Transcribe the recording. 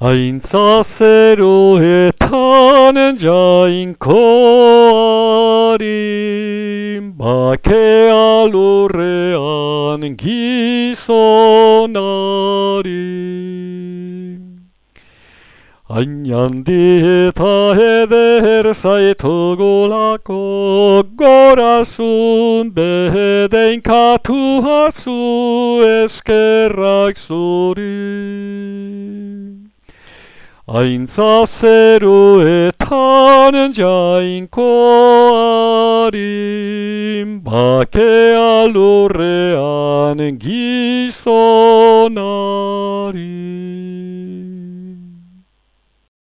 Aintzazeroetan jainkoari Bakea lurrean gizonari Hain handi eta eder zaitu golako Gorazun bedein katu hazu eskerrak zu Aintza zeru etanen jainkoarim bake alurrean gizonari.